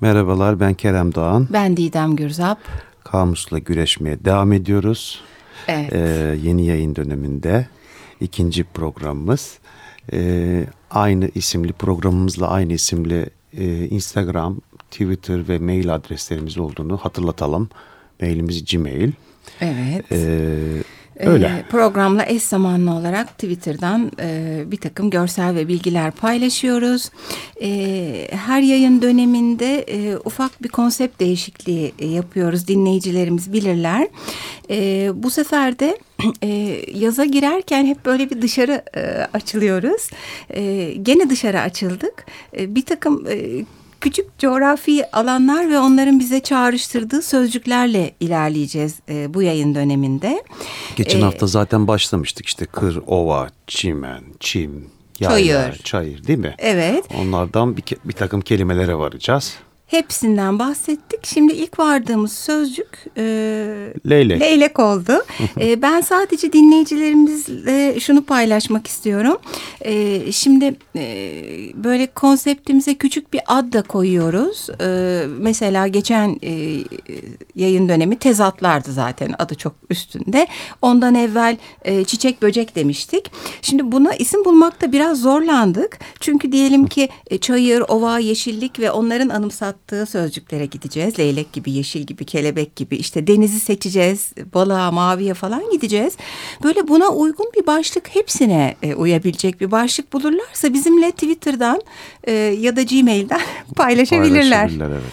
Merhabalar ben Kerem Doğan. Ben Didem Gürzap. Kamusla güreşmeye devam ediyoruz. Evet. Ee, yeni yayın döneminde ikinci programımız. Ee, aynı isimli programımızla aynı isimli e, Instagram, Twitter ve mail adreslerimiz olduğunu hatırlatalım. Mailimiz Gmail. Evet. Ee, öyle. Ee, programla eş zamanlı olarak Twitter'dan e, bir takım görsel ve bilgiler paylaşıyoruz. E, her yayın döneminde e, ufak bir konsept değişikliği e, yapıyoruz. Dinleyicilerimiz bilirler. E, bu sefer de e, yaza girerken hep böyle bir dışarı e, açılıyoruz. E, gene dışarı açıldık. E, bir takım e, küçük coğrafi alanlar ve onların bize çağrıştırdığı sözcüklerle ilerleyeceğiz e, bu yayın döneminde. Geçen Ee, hafta zaten başlamıştık işte kır, ova, çimen, çim, yayla, Çayır. çayır değil mi? Evet. Onlardan bir, bir takım kelimelere varacağız. Hepsinden bahsettik. Şimdi ilk vardığımız sözcük e, Leylek. leylek oldu. e, ben sadece dinleyicilerimizle şunu paylaşmak istiyorum. E, şimdi e, böyle konseptimize küçük bir ad da koyuyoruz. E, mesela geçen e, yayın dönemi tezatlardı zaten adı çok üstünde. Ondan evvel e, çiçek böcek demiştik. Şimdi buna isim bulmakta biraz zorlandık. Çünkü diyelim ki e, çayır, ova, yeşillik ve onların anımsattığı sözcüklere gideceğiz. Leylek gibi, yeşil gibi, kelebek gibi işte denizi seçeceğiz. Balığa, maviye falan gideceğiz. Böyle buna uygun bir başlık hepsine e, uyabilecek bir başlık bulurlarsa bizimle Twitter'dan e, ya da Gmail'den paylaşabilirler. Paylaşabilirler, evet.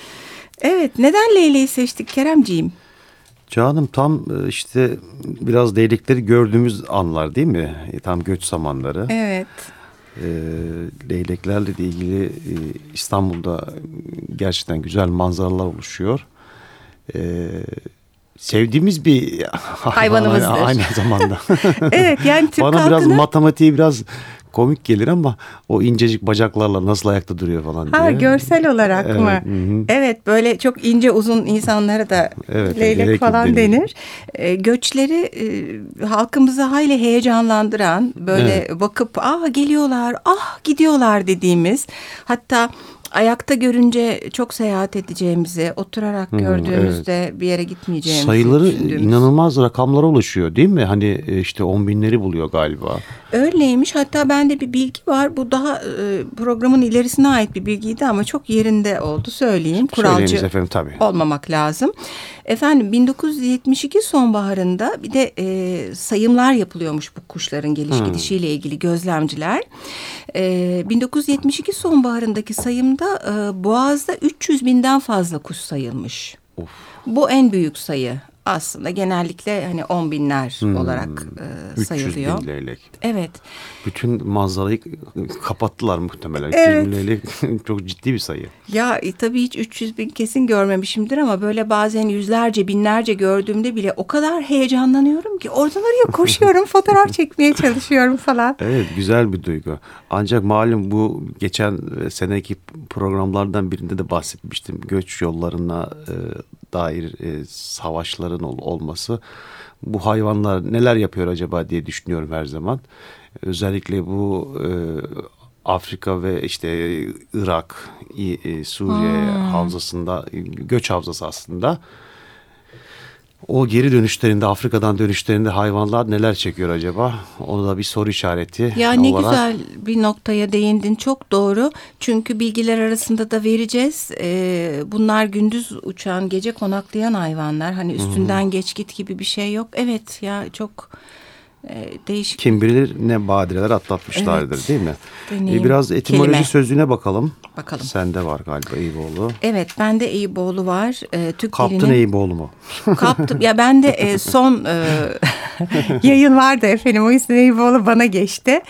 Evet, neden leyleği seçtik Keremciğim? Canım tam e, işte biraz leylekleri gördüğümüz anlar değil mi? E, Tam göç zamanları. Evet. E, leyleklerle de ilgili e, İstanbul'da gerçekten güzel manzaralar oluşuyor. E, sevdiğimiz bir hayvan Hayvanımızdır. aynı zamanda. Evet yani Türk Bana biraz halkının... matematiği biraz komik gelir ama o incecik bacaklarla nasıl ayakta duruyor falan diye. Ha görsel olarak Evet, mı? hı hı. Evet böyle çok ince uzun insanlara da Evet, leylek falan denir. denir. E, göçleri e, halkımızı hayli heyecanlandıran böyle bakıp ah geliyorlar ah gidiyorlar dediğimiz hatta ayakta görünce çok seyahat edeceğimizi oturarak gördüğümüzde bir yere gitmeyeceğimizi Sayıları düşündüğümüz. inanılmaz rakamlara ulaşıyor değil mi? Hani e, işte on binleri buluyor galiba. Öyleymiş. Hatta bende bir bilgi var. Bu daha e, programın ilerisine ait bir bilgiydi ama çok yerinde oldu söyleyeyim. Kuralcı efendim tabii. olmamak lazım. Efendim 1972 sonbaharında bir de e, sayımlar yapılıyormuş bu kuşların geliş Hmm. gidişiyle ilgili gözlemciler. E, 1972 sonbaharındaki sayımda e, Boğaz'da 300 binden fazla kuş sayılmış. Of. Bu en büyük sayı aslında genellikle hani on binler olarak e, 300 sayılıyor. Hmm. bin leylek. Evet. Bütün manzarayı kapattılar muhtemelen. 300 Evet. bin leylek çok ciddi bir sayı. Ya e, tabii hiç 300 bin kesin görmemişimdir ama böyle bazen yüzlerce binlerce gördüğümde bile o kadar heyecanlanıyorum ki oradan oraya koşuyorum fotoğraf çekmeye çalışıyorum falan. Evet güzel bir duygu. Ancak malum bu geçen seneki programlardan birinde de bahsetmiştim. Göç yollarına e, dair e, savaşların ol- olması. Bu hayvanlar neler yapıyor acaba diye düşünüyorum her zaman. Özellikle bu e, Afrika ve işte Irak, e, Suriye havzasında göç havzası aslında. O geri dönüşlerinde Afrika'dan dönüşlerinde hayvanlar neler çekiyor acaba? Onu da bir soru işareti Ya ne olarak. güzel bir noktaya değindin. Çok doğru. Çünkü bilgiler arasında da vereceğiz. Ee, bunlar gündüz uçan gece konaklayan hayvanlar. Hani üstünden geç git gibi bir şey yok. Evet ya çok e, değişik Kim bilir ne badireler atlatmışlardır Evet. değil mi? Deneyim. Ee, biraz etimoloji Kelime. sözlüğüne bakalım. Bakalım. Sende var galiba Eyüboğlu. Evet bende Eyüboğlu var. Ee, Türk Kaptın dilinin... Eyüboğlu mu? Kaptım. Ya ben de e, son e, yayın vardı efendim. O yüzden Eyüboğlu bana geçti.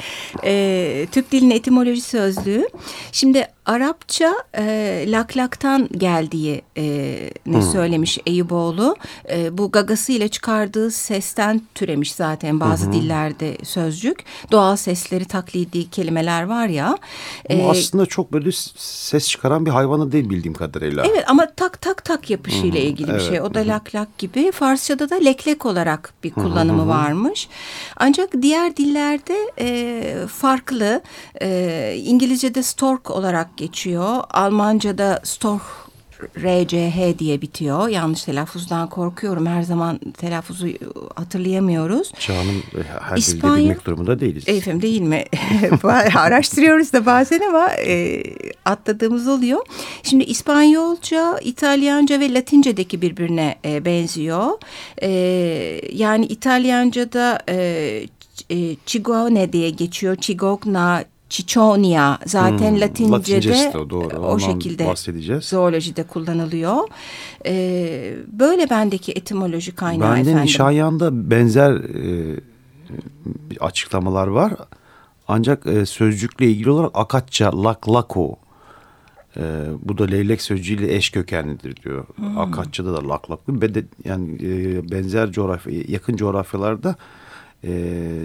E, Türk dilinin etimoloji sözlüğü. Şimdi Arapça e, laklaktan geldiği e, ne söylemiş Eyüboğlu. E, bu gagasıyla çıkardığı sesten türemiş zaten bazı dillerde sözcük. Doğal sesleri taklidi kelimeler var ya. Bu E, aslında çok böyle ses çıkaran bir hayvanı değil bildiğim kadarıyla. Evet ama tak tak tak yapışıyla ilgili bir şey. O da lak lak gibi. Farsçada da leklek olarak bir kullanımı varmış. Ancak diğer dillerde e, farklı. E, İngilizce'de stork olarak geçiyor. Almanca'da stork RCH diye bitiyor. Yanlış telaffuzdan korkuyorum. Her zaman telaffuzu hatırlayamıyoruz. Çağının her İspanya, bilmek durumunda değiliz. Efendim değil mi? Araştırıyoruz da bazen ama e, atladığımız oluyor. Şimdi İspanyolca, İtalyanca ve Latince'deki birbirine e, benziyor. E, yani İtalyanca'da e, e, Cigone diye geçiyor. Cigogna, Ciconia zaten hmm, Latince'de o, doğru. o şekilde bahsedeceğiz. zoolojide kullanılıyor. Ee, böyle bendeki etimoloji kaynağı Bende efendim. Nişanyan'da benzer e, açıklamalar var. Ancak e, sözcükle ilgili olarak Akatça, Lak, Lako e, bu da leylek sözcüğüyle eş kökenlidir diyor. Hmm. Akatça'da da Lak, Lako. Yani e, benzer coğrafya, yakın coğrafyalarda e,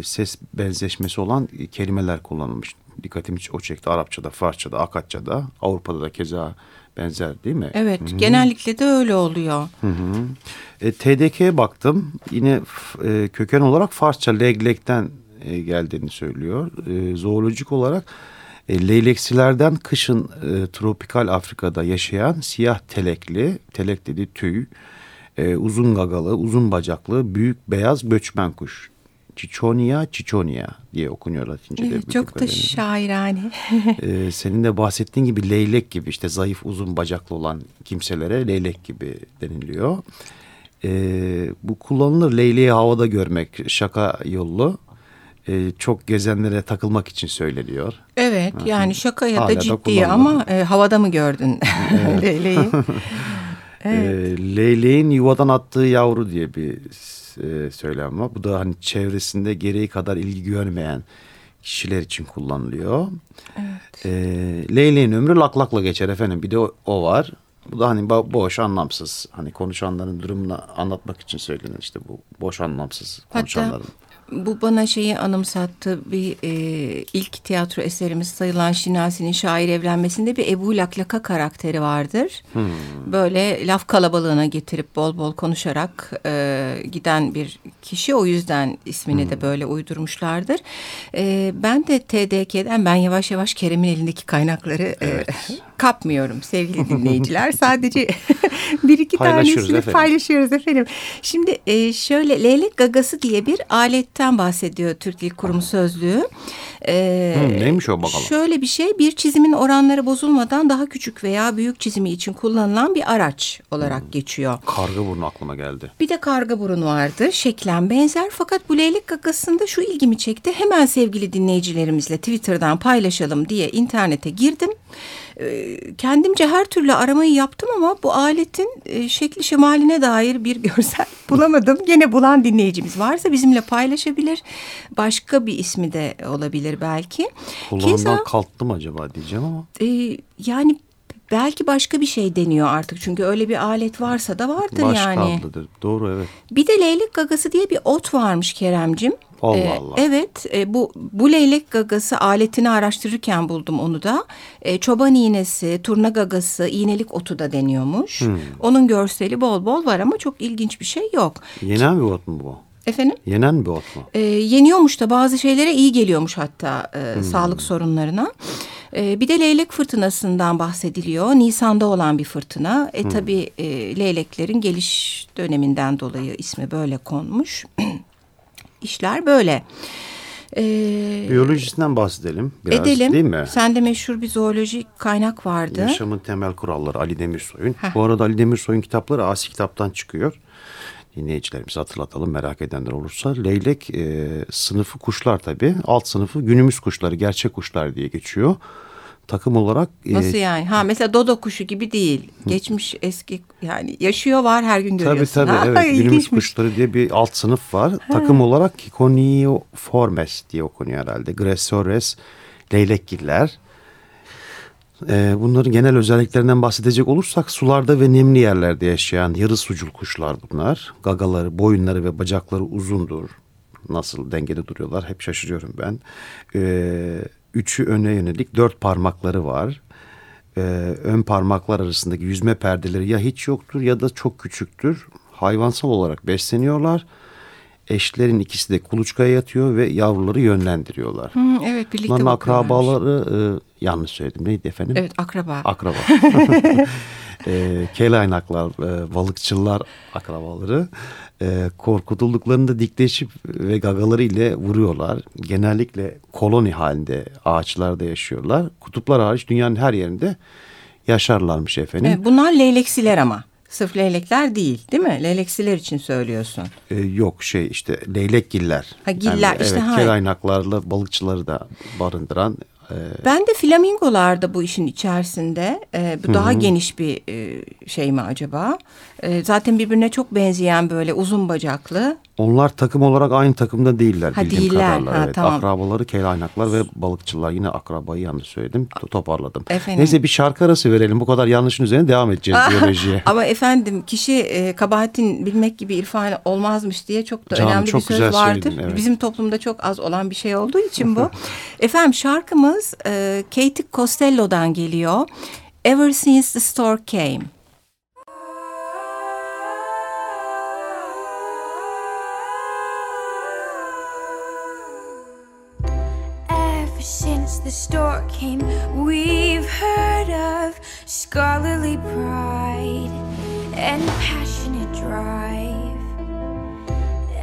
ses benzeşmesi olan kelimeler kullanılmış dikkatimi o çekti. Arapçada, Farsçada, Akatçada, Avrupa'da da keza benzer değil mi? Evet, Hı-hı. genellikle de öyle oluyor. Hı hı. E, TDK'ye baktım. Yine e, köken olarak Farsça leglekten e, geldiğini söylüyor. E, zoolojik olarak e, leyleksilerden kışın e, tropikal Afrika'da yaşayan siyah telekli, telek dedi tüy, e, uzun gagalı, uzun bacaklı, büyük beyaz göçmen kuş Çiçonia, Çiçonia diye okunuyor Latince'de. Evet, çok da şairane. ee, senin de bahsettiğin gibi leylek gibi işte zayıf uzun bacaklı olan kimselere leylek gibi deniliyor. Ee, bu kullanılır leyleği havada görmek şaka yollu. Ee, çok gezenlere takılmak için söyleniyor. Evet yani şaka ya da ciddi ama e, havada mı gördün leyleği? evet. Ee, leyleğin yuvadan attığı yavru diye bir e, söylem var. Bu da hani çevresinde gereği kadar ilgi görmeyen kişiler için kullanılıyor. Evet. E, Leyleğin ömrü laklakla geçer efendim. Bir de o, o var. Bu da hani boş anlamsız. Hani konuşanların durumunu anlatmak için söylenen işte bu boş anlamsız konuşanların. Hatta bu bana şeyi anımsattı. Bir e, ilk tiyatro eserimiz sayılan Şinasi'nin şair evlenmesinde bir Ebu Laklaka karakteri vardır. Hmm. Böyle laf kalabalığına getirip bol bol konuşarak e, giden bir kişi. O yüzden ismini hmm. de böyle uydurmuşlardır. E, ben de TDK'den ben yavaş yavaş Kerem'in elindeki kaynakları e, evet. e, kapmıyorum sevgili dinleyiciler. Sadece bir iki tanesini efendim. paylaşıyoruz efendim. Şimdi e, şöyle leylek gagası diye bir aletten bahsediyor Türk Dil Kurumu Sözlüğü. E, hmm, neymiş o bakalım? Şöyle bir şey bir çizimin oranları bozulmadan daha küçük veya büyük çizimi için kullanılan bir araç olarak hmm. geçiyor. Karga burnu aklıma geldi. Bir de karga burun vardı. Şeklen benzer fakat bu leylek gagasında şu ilgimi çekti. Hemen sevgili dinleyicilerimizle Twitter'dan paylaşalım diye internete girdim. Ee, kendimce her türlü aramayı yaptım ama bu aletin e, şekli şemaline dair bir görsel bulamadım. Gene bulan dinleyicimiz varsa bizimle paylaşabilir. Başka bir ismi de olabilir belki. Kulağından Keza, kalktı mı acaba diyeceğim ama. E, yani belki başka bir şey deniyor artık. Çünkü öyle bir alet varsa da vardır Baş yani. Baş. Doğru evet. Bir de leylek gagası diye bir ot varmış Keremcim. Allah ee, Allah. Evet e, bu bu leylek gagası aletini araştırırken buldum onu da. E, çoban iğnesi, turna gagası, iğnelik otu da deniyormuş. Hmm. Onun görseli bol bol var ama çok ilginç bir şey yok. Yenen bir ot mu bu? Efendim? Yenen bir ot mu? E, yeniyormuş da bazı şeylere iyi geliyormuş hatta e, hmm. sağlık sorunlarına. E, bir de leylek fırtınasından bahsediliyor. Nisan'da olan bir fırtına. E hmm. tabi e, leyleklerin geliş döneminden dolayı ismi böyle konmuş. işler böyle. Ee, Biyolojisinden bahsedelim biraz edelim. değil mi? Sende meşhur bir zoolojik kaynak vardı. Yaşamın temel kuralları Ali Demirsoy'un. Bu arada Ali Demirsoy'un kitapları Asi kitaptan çıkıyor. Dinleyicilerimize hatırlatalım merak edenler olursa. Leylek e, sınıfı kuşlar tabii. Alt sınıfı günümüz kuşları, gerçek kuşlar diye geçiyor takım olarak. E, Nasıl e, yani? Ha mesela dodo kuşu gibi değil. Geçmiş eski yani yaşıyor var her gün görüyorsun. Tabii tabii ha, evet. Günümüz kuşları diye bir alt sınıf var. Ha. Takım olarak Kikoniformes diye okunuyor herhalde. Gressores, leylekgiller. Ee, bunların genel özelliklerinden bahsedecek olursak sularda ve nemli yerlerde yaşayan yarı sucul kuşlar bunlar. Gagaları, boyunları ve bacakları uzundur. Nasıl dengede duruyorlar hep şaşırıyorum ben. Ee, üçü öne yönelik dört parmakları var. Ee, ön parmaklar arasındaki yüzme perdeleri ya hiç yoktur ya da çok küçüktür. Hayvansal olarak besleniyorlar. Eşlerin ikisi de kuluçkaya yatıyor ve yavruları yönlendiriyorlar. Hı, evet birlikte Bunların akrabaları e, yanlış söyledim neydi efendim? Evet akraba. Akraba. e, kelaynaklar, e, balıkçılar akrabaları e, korkutulduklarında dikleşip ve gagaları ile vuruyorlar. Genellikle koloni halinde ağaçlarda yaşıyorlar. Kutuplar hariç dünyanın her yerinde yaşarlarmış efendim. Evet, bunlar leyleksiler ama. Sırf leylekler değil değil mi? Leyleksiler için söylüyorsun. Ee, yok şey işte leylekgiller. Ha giller yani, işte. Evet, kelaynaklarla balıkçıları da barındıran ee, ben de flamingolar da bu işin içerisinde. Ee, bu daha geniş bir e, şey mi acaba? Ee, zaten birbirine çok benzeyen böyle uzun bacaklı. Onlar takım olarak aynı takımda değiller ha, bildiğim değiller. kadarıyla. Ha, evet. tamam. Akrabaları kelaynaklar ve balıkçılar. Yine akrabayı yanlış söyledim. Toparladım. Efendim? Neyse bir şarkı arası verelim. Bu kadar yanlışın üzerine devam edeceğiz biyolojiye. Ama efendim kişi e, kabahatin bilmek gibi irfan olmazmış diye çok da Canım, önemli çok bir söz güzel vardır. söyledin, evet. Bizim toplumda çok az olan bir şey olduğu için bu. efendim şarkımız e, Katie Costello'dan geliyor. Ever Since the Storm Came. Ever since the stork came, we've heard of scholarly pride and passionate drive.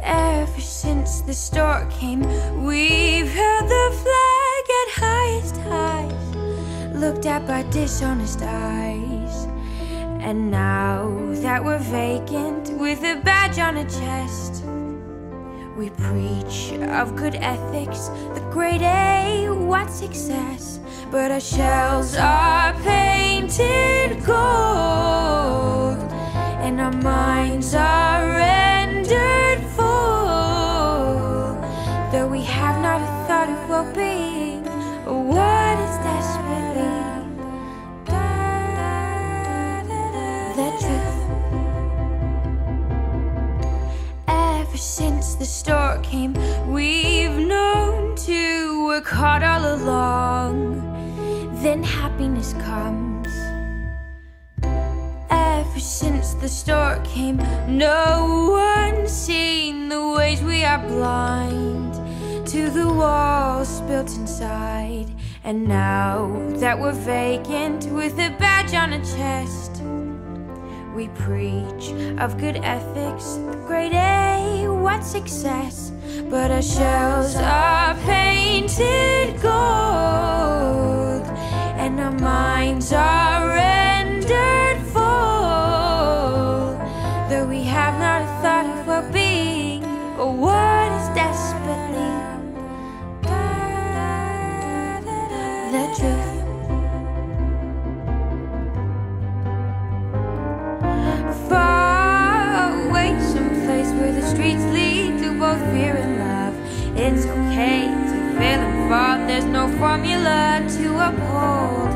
Ever since the stork came, we've held the flag at highest highs, looked at by dishonest eyes. And now that we're vacant with a badge on a chest, we preach of good ethics, the great A, what success? But our shells are painted gold, and our minds are hard all along. Then happiness comes. Ever since the stork came, no one's seen the ways we are blind to the walls built inside. And now that we're vacant with a badge on a chest, we preach of good ethics, the great A, what success? But our shells are painted gold, and our minds are rendered There's no formula to uphold.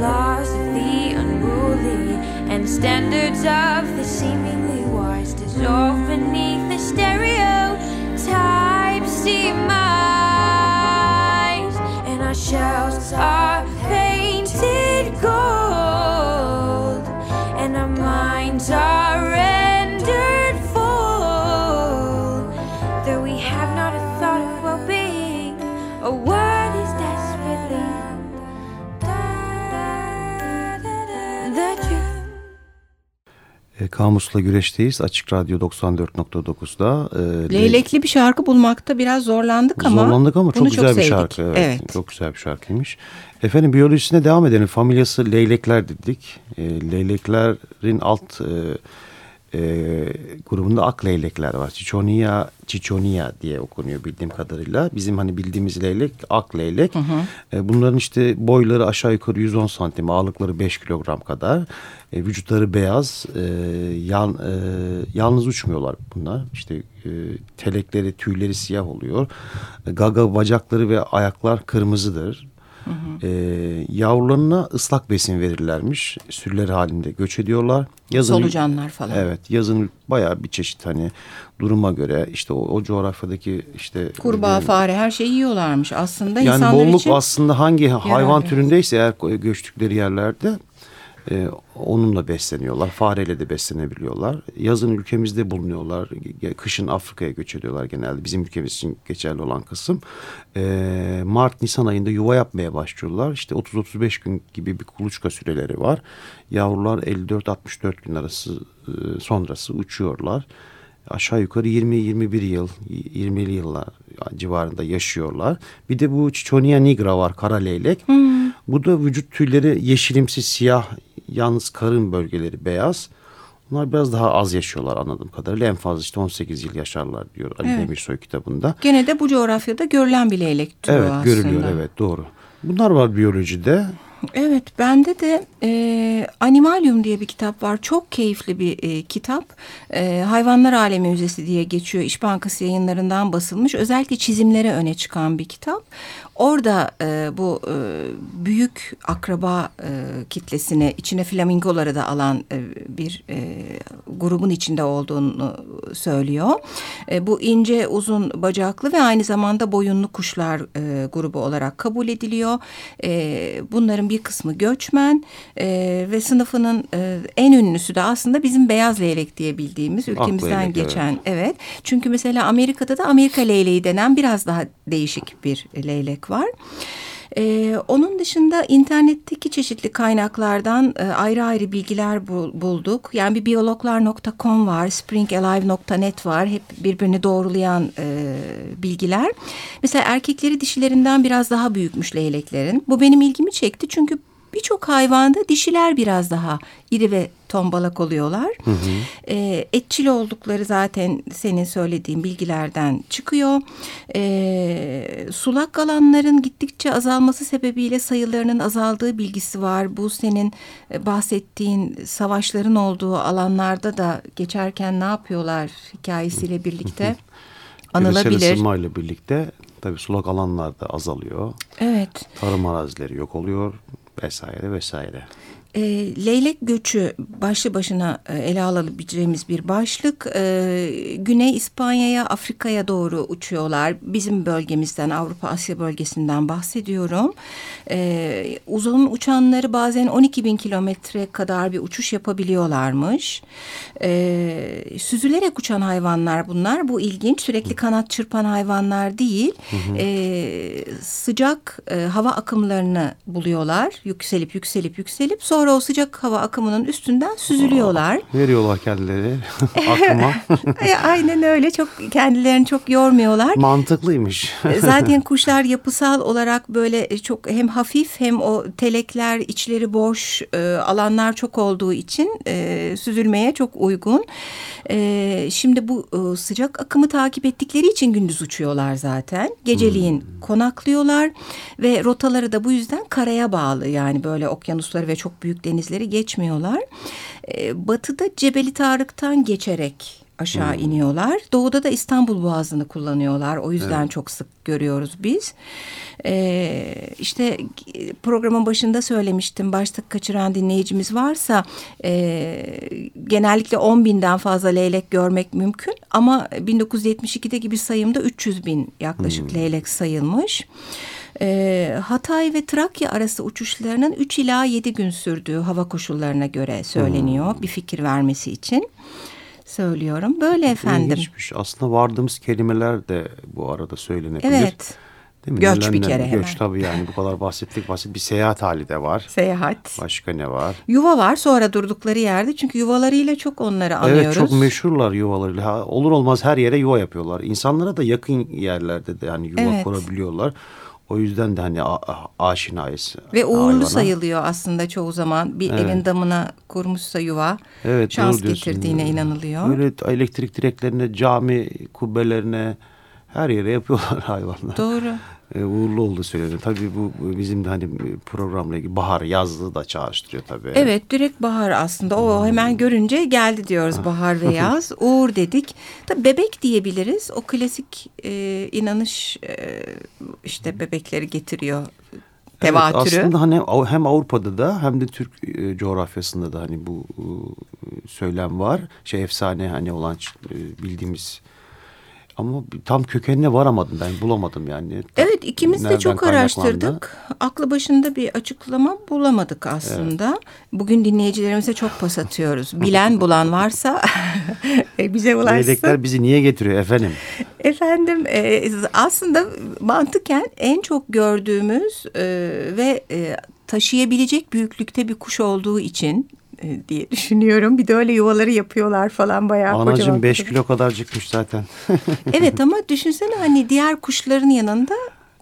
Laws of the unruly and standards of the seemingly wise dissolve beneath the stereotypes demise. And our shells E, Kamusla güreşteyiz. Açık Radyo 94.9'da. E, Leylekli bir şarkı bulmakta biraz zorlandık ama. Zorlandık ama çok güzel bir sevdik. şarkı. Evet, evet. Çok güzel bir şarkıymış. Efendim biyolojisine devam edelim. Familyası leylekler dedik. E, leyleklerin alt e, e, grubunda ak leylekler var. Chichonia, Chichonia diye okunuyor bildiğim kadarıyla. Bizim hani bildiğimiz leylek ak leylek. E, bunların işte boyları aşağı yukarı 110 santim, ağırlıkları 5 kilogram kadar. E, vücutları beyaz, e, yan, e, yalnız uçmuyorlar bunlar. İşte e, telekleri, tüyleri siyah oluyor. E, gaga bacakları ve ayaklar kırmızıdır. E, yavrularına ıslak besin verirlermiş. Sürüler halinde göç ediyorlar. Solucanlar falan. Evet yazın bayağı bir çeşit hani duruma göre işte o, o coğrafyadaki işte Kurbağa, e, fare her şeyi yiyorlarmış aslında. yani insanlar bolluk için aslında hangi hayvan yararlı. türündeyse eğer göçtükleri yerlerde E, onunla besleniyorlar. Fareyle de beslenebiliyorlar. Yazın ülkemizde bulunuyorlar. Kışın Afrika'ya göç ediyorlar genelde. Bizim ülkemiz için geçerli olan kısım. E, Mart, Nisan ayında yuva yapmaya başlıyorlar. İşte 30-35 gün gibi bir kuluçka süreleri var. Yavrular 54-64 gün arası e, sonrası uçuyorlar aşağı yukarı 20-21 yıl, 20'li yıllar civarında yaşıyorlar. Bir de bu Chichonia nigra var, kara leylek. Hmm. Bu da vücut tüyleri yeşilimsi siyah, yalnız karın bölgeleri beyaz. Bunlar biraz daha az yaşıyorlar anladığım kadarıyla. En fazla işte 18 yıl yaşarlar diyor Ali evet. Demirsoy kitabında. Gene de bu coğrafyada görülen bir leylek türü evet, aslında. Evet görülüyor evet doğru. Bunlar var biyolojide. Evet bende de e, Animalium diye bir kitap var. Çok keyifli bir e, kitap. E, Hayvanlar Alemi Müzesi diye geçiyor. İş Bankası yayınlarından basılmış. Özellikle çizimlere öne çıkan bir kitap. Orada e, bu e, büyük akraba e, kitlesini içine flamingoları da alan e, bir e, grubun içinde olduğunu söylüyor. E, bu ince uzun bacaklı ve aynı zamanda boyunlu kuşlar e, grubu olarak kabul ediliyor. E, bunların bir kısmı göçmen e, ve sınıfının e, en ünlüsü de aslında bizim beyaz leylek diye bildiğimiz ülkemizden leylek, geçen. Evet. evet. Çünkü mesela Amerika'da da Amerika leyleği denen biraz daha değişik bir leylek var. Ee, onun dışında internetteki çeşitli kaynaklardan e, ayrı ayrı bilgiler bul, bulduk. Yani bir biyologlar.com var, springalive.net var. Hep birbirini doğrulayan e, bilgiler. Mesela erkekleri dişilerinden biraz daha büyükmüş leyleklerin. Bu benim ilgimi çekti çünkü birçok hayvanda dişiler biraz daha iri ve tombalak oluyorlar. Hı hı. E, etçil oldukları zaten senin söylediğin bilgilerden çıkıyor. E, sulak alanların gittikçe azalması sebebiyle sayılarının azaldığı bilgisi var. Bu senin e, bahsettiğin savaşların olduğu alanlarda da geçerken ne yapıyorlar hikayesiyle birlikte anılabilir. Küresel ile birlikte tabii sulak alanlar da azalıyor. Evet. Tarım arazileri yok oluyor vesaire vesaire. E, leylek göçü başlı başına e, ele alabileceğimiz bir başlık. E, Güney İspanya'ya, Afrika'ya doğru uçuyorlar. Bizim bölgemizden, Avrupa Asya bölgesinden bahsediyorum. E, uzun uçanları bazen 12 bin kilometre kadar bir uçuş yapabiliyorlarmış. E, süzülerek uçan hayvanlar bunlar. Bu ilginç. Sürekli kanat çırpan hayvanlar değil. Hı hı. E, sıcak e, hava akımlarını buluyorlar. Yükselip yükselip yükselip sonra Sonra o sıcak hava akımının üstünden süzülüyorlar. Aa, veriyorlar kendileri akıma. E, aynen öyle. Çok kendilerini çok yormuyorlar. Mantıklıymış. E, zaten kuşlar yapısal olarak böyle çok hem hafif hem o telekler içleri boş e, alanlar çok olduğu için e, süzülmeye çok uygun. E, şimdi bu e, sıcak akımı takip ettikleri için gündüz uçuyorlar zaten. Geceliğin hmm. konaklıyorlar ve rotaları da bu yüzden karaya bağlı. Yani böyle okyanusları ve çok büyük denizleri geçmiyorlar. E, batıda Cebeli Tarık'tan geçerek aşağı hmm. iniyorlar. Doğuda da İstanbul Boğazı'nı kullanıyorlar. O yüzden evet. çok sık görüyoruz biz. Ee, işte programın başında söylemiştim. Başta kaçıran dinleyicimiz varsa e, genellikle 10 binden fazla leylek görmek mümkün. Ama 1972'de gibi sayımda 300 bin yaklaşık hmm. leylek sayılmış. E, Hatay ve Trakya arası uçuşlarının 3 ila 7 gün sürdüğü hava koşullarına göre söyleniyor hmm. bir fikir vermesi için söylüyorum. Böyle efendim. İlginçmiş. Aslında vardığımız kelimeler de bu arada söylenebilir. Evet. Değil mi? Göç bir kere göç, hemen. Göç tabii yani bu kadar bahsettik basit bir seyahat hali de var. Seyahat. Başka ne var? Yuva var sonra durdukları yerde çünkü yuvalarıyla çok onları anıyoruz. Evet çok meşhurlar yuvalarıyla. Ha, olur olmaz her yere yuva yapıyorlar. İnsanlara da yakın yerlerde de yani yuva evet. kurabiliyorlar. O yüzden de hani aşinayız. Ve uğurlu hayvana. sayılıyor aslında çoğu zaman. Bir evet. evin damına kurmuşsa yuva evet, şans getirdiğine inanılıyor. Böyle elektrik direklerine, cami kubbelerine her yere yapıyorlar hayvanlar. Doğru e, uğurlu oldu söyleniyor. Tabii bu bizim de hani programla ilgili bahar yazlığı da çağrıştırıyor tabii. Evet direkt bahar aslında o hmm. hemen görünce geldi diyoruz bahar ve yaz. Uğur dedik. Tabii bebek diyebiliriz. O klasik e, inanış e, işte bebekleri getiriyor tevatürü. Evet, aslında hani hem Avrupa'da da hem de Türk e, coğrafyasında da hani bu e, söylem var. Şey efsane hani olan bildiğimiz Ama tam kökenine varamadım ben bulamadım yani. Evet ikimiz de çok araştırdık. Aklı başında bir açıklama bulamadık aslında. Bugün dinleyicilerimize çok pas atıyoruz. Bilen bulan varsa e, bize ulaşsın. Leylekler bizi niye getiriyor efendim? Efendim e, aslında mantıken en çok gördüğümüz e, ve e, taşıyabilecek büyüklükte bir kuş olduğu için diye düşünüyorum. Bir de öyle yuvaları yapıyorlar falan bayağı Anacığım kocaman 5 kocaman. kilo kadar çıkmış zaten. Evet ama düşünsene hani diğer kuşların yanında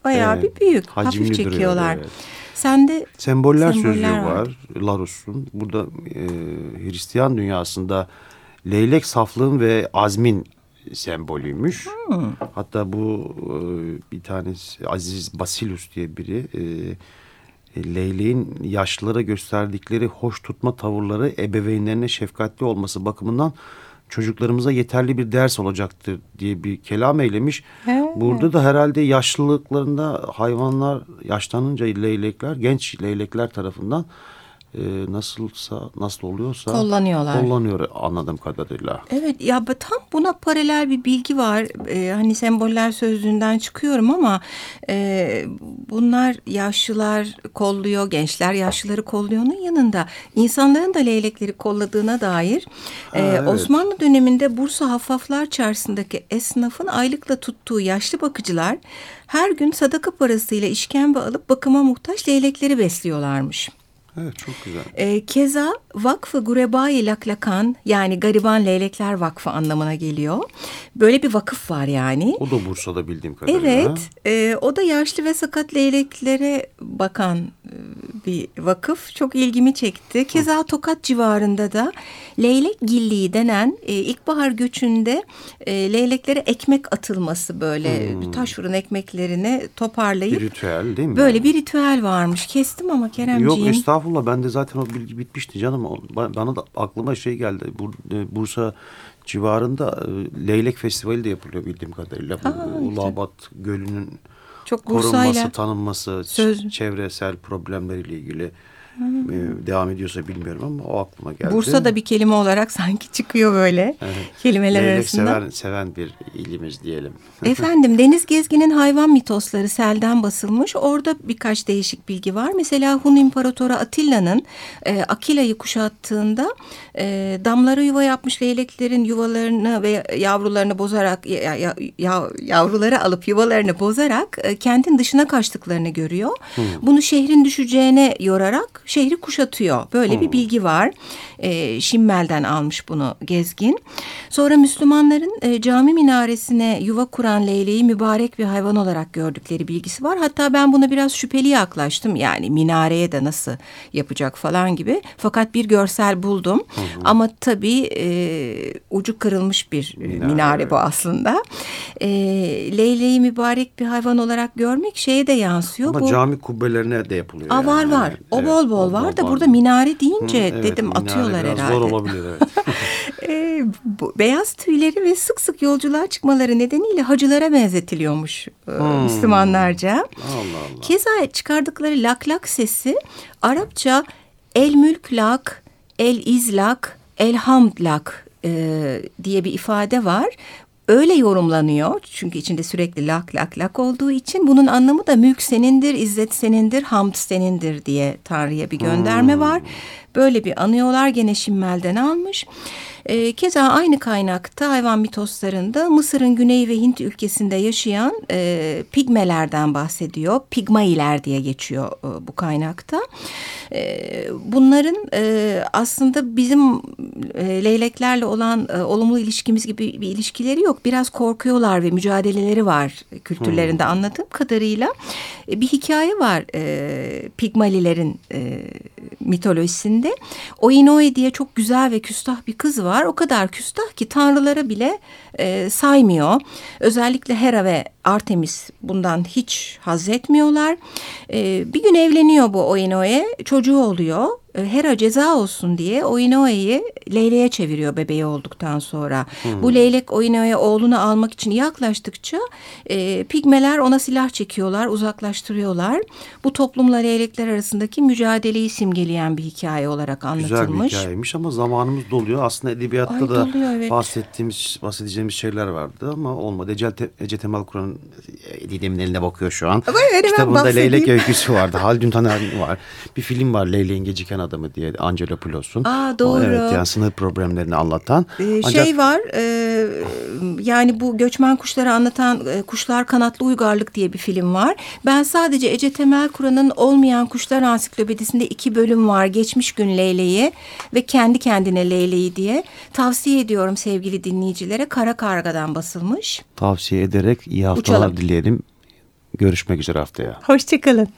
bayağı Evet, bir büyük. hafif çekiyorlar. evet. Sen de Semboller, Semboller sözlüğü var. var. Larus'un. Burada e, Hristiyan dünyasında leylek saflığın ve azmin sembolüymüş. Hmm. Hatta bu e, bir tanesi Aziz Basilus diye biri e, e, leyleğin yaşlılara gösterdikleri hoş tutma tavırları ebeveynlerine şefkatli olması bakımından çocuklarımıza yeterli bir ders olacaktır diye bir kelam eylemiş. He. Burada da herhalde yaşlılıklarında hayvanlar yaşlanınca leylekler genç leylekler tarafından e, nasılsa nasıl oluyorsa Kullanıyorlar. kullanıyor anladığım kadarıyla. Evet ya tam buna paralel bir bilgi var. Ee, hani semboller sözlüğünden çıkıyorum ama e, bunlar yaşlılar kolluyor, gençler yaşlıları kolluyonun yanında insanların da leylekleri kolladığına dair e, evet. Osmanlı döneminde Bursa Haffaflar Çarşısı'ndaki esnafın aylıkla tuttuğu yaşlı bakıcılar her gün sadaka parasıyla işkembe alıp bakıma muhtaç leylekleri besliyorlarmış. Evet çok güzel. E, keza Vakfı Gurebai Laklakan yani Gariban Leylekler Vakfı anlamına geliyor. Böyle bir vakıf var yani. O da Bursa'da bildiğim kadarıyla. Evet, e, o da yaşlı ve sakat leyleklere bakan e, bir vakıf. Çok ilgimi çekti. Keza Tokat civarında da leylek gilliği denen e, ilkbahar göçünde e, leyleklere ekmek atılması böyle taş fırın ekmeklerini toparlayıp Bir ritüel değil mi? böyle bir ritüel varmış. Kestim ama Keremciğim. Yok estağfurullah ben de zaten o bilgi bitmişti canım. Bana da aklıma şey geldi. E, Bursa civarında e, Leylek Festivali de yapılıyor bildiğim kadarıyla. Aa, Ulabat Gölü'nün Çok korunması, tanınması, söz- çevresel problemleriyle ilgili e, devam ediyorsa bilmiyorum ama o aklıma geldi. Bursa'da bir kelime olarak sanki çıkıyor böyle Evet. kelimeler Leylek arasında. seven, seven bir ilimiz diyelim. Efendim Deniz Gezgin'in hayvan mitosları selden basılmış. Orada birkaç değişik bilgi var. Mesela Hun İmparatoru Atilla'nın e, Akila'yı kuşattığında e, damlara yuva yapmış leyleklerin yuvalarını ve yavrularını bozarak ya, ya- ya- yavruları alıp yuvalarını bozarak e, kentin dışına kaçtıklarını görüyor. Bunu şehrin düşeceğine yorarak şehri kuşatıyor. Böyle bir bilgi var. E, Şimmel'den almış bunu Gezgin. Sonra Müslümanların e, cami minaresine yuva kuran leyleği mübarek bir hayvan olarak gördükleri bilgisi var. Hatta ben buna biraz şüpheli yaklaştım. Yani minareye de nasıl yapacak falan gibi. Fakat bir görsel buldum. Ama tabii e, ucu kırılmış bir e, minare, Minare, bu aslında. E, leyleği mübarek bir hayvan olarak görmek şeye de yansıyor. Ama bu cami kubbelerine de yapılıyor. Aa, yani. var var. Evet, o evet. bol bol var da burada minare deyince Hı, evet, dedim minare atıyorlar biraz herhalde. Zor olabilir evet. Ee, bu beyaz tüyleri ve sık sık yolculuğa çıkmaları nedeniyle hacılara benzetiliyormuş e, Müslümanlarca. Allah Allah. Keza çıkardıkları lak lak sesi Arapça el mülk lak, el izlak, el hamd lak e, diye bir ifade var. Öyle yorumlanıyor çünkü içinde sürekli lak lak lak olduğu için bunun anlamı da mülk senindir, izzet senindir, hamd senindir diye Tanrı'ya bir gönderme var. Böyle bir anıyorlar gene Şimmel'den almış. E, keza aynı kaynakta hayvan mitoslarında Mısır'ın güney ve Hint ülkesinde yaşayan e, pigmelerden bahsediyor. Pigmailer diye geçiyor e, bu kaynakta. E, bunların e, aslında bizim e, leyleklerle olan e, olumlu ilişkimiz gibi bir ilişkileri yok. Biraz korkuyorlar ve mücadeleleri var kültürlerinde anladığım kadarıyla. E, bir hikaye var e, Pigmalilerin e, mitolojisinde. Oinoe diye çok güzel ve küstah bir kız var. O kadar küstah ki tanrılara bile e, saymıyor. Özellikle Hera ve Artemis bundan hiç haz etmiyorlar. E, bir gün evleniyor bu Oinoe. Çocuğu oluyor. E, Hera ceza olsun diye Oinoe'yi Leyle'ye çeviriyor bebeği olduktan sonra. Hmm. Bu leylek Oinoe oğlunu almak için yaklaştıkça e, pigmeler ona silah çekiyorlar, uzaklaştırıyorlar. Bu toplumla leylekler arasındaki mücadeleyi simgeleyen bir hikaye olarak anlatılmış. Güzel bir hikayeymiş ama zamanımız doluyor. Aslında edebiyatta Ay, da doluyor, evet. bahsettiğimiz, bahsedeceğimiz şeyler vardı ama olmadı. Ece, Ece Temel Kur'an Didem'in eline bakıyor şu an. Evet, Kitabında Leylek öyküsü vardı. Haldun Taner var. Bir film var Leyleğin Geciken adamı diye Angelo Pulos'un. Aa doğru. O, evet yani sınır problemlerini anlatan. Ee, Ancak... Şey var e, yani bu göçmen kuşları anlatan e, Kuşlar Kanatlı Uygarlık diye bir film var. Ben sadece Ece Temel Kur'an'ın Olmayan Kuşlar Ansiklopedisinde iki bölüm var. Geçmiş gün Leyleği ve Kendi Kendine Leyleği diye. Tavsiye ediyorum sevgili dinleyicilere. Kara Karga'dan basılmış. Tavsiye ederek iyi haftalar Uçalım. dileyelim. Görüşmek üzere haftaya. Hoşçakalın.